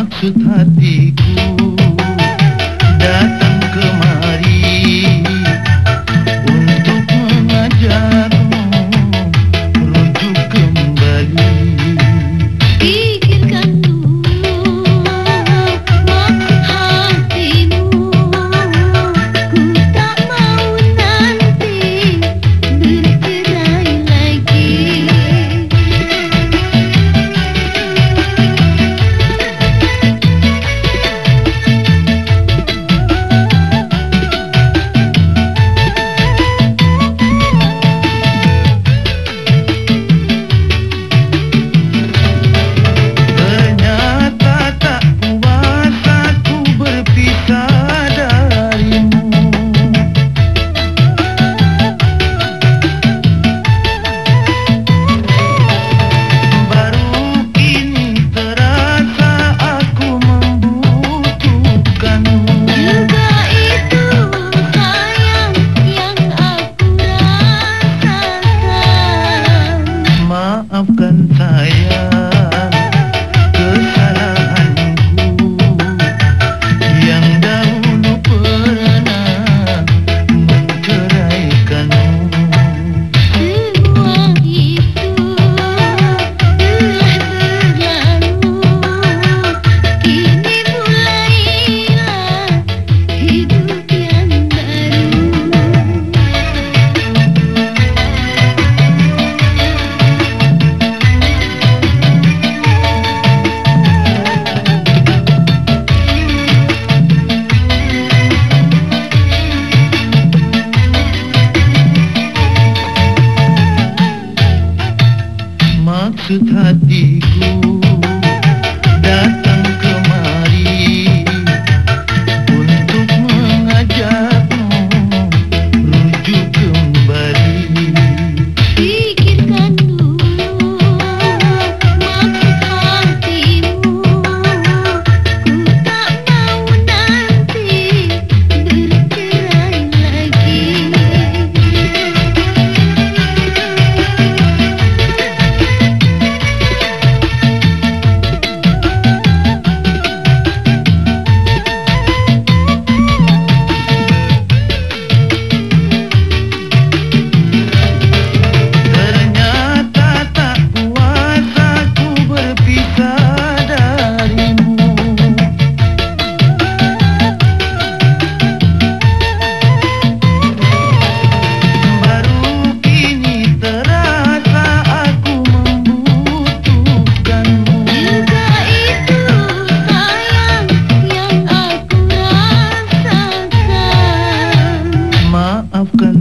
Maksud hatiku Datang maksud hatiku datang Afghan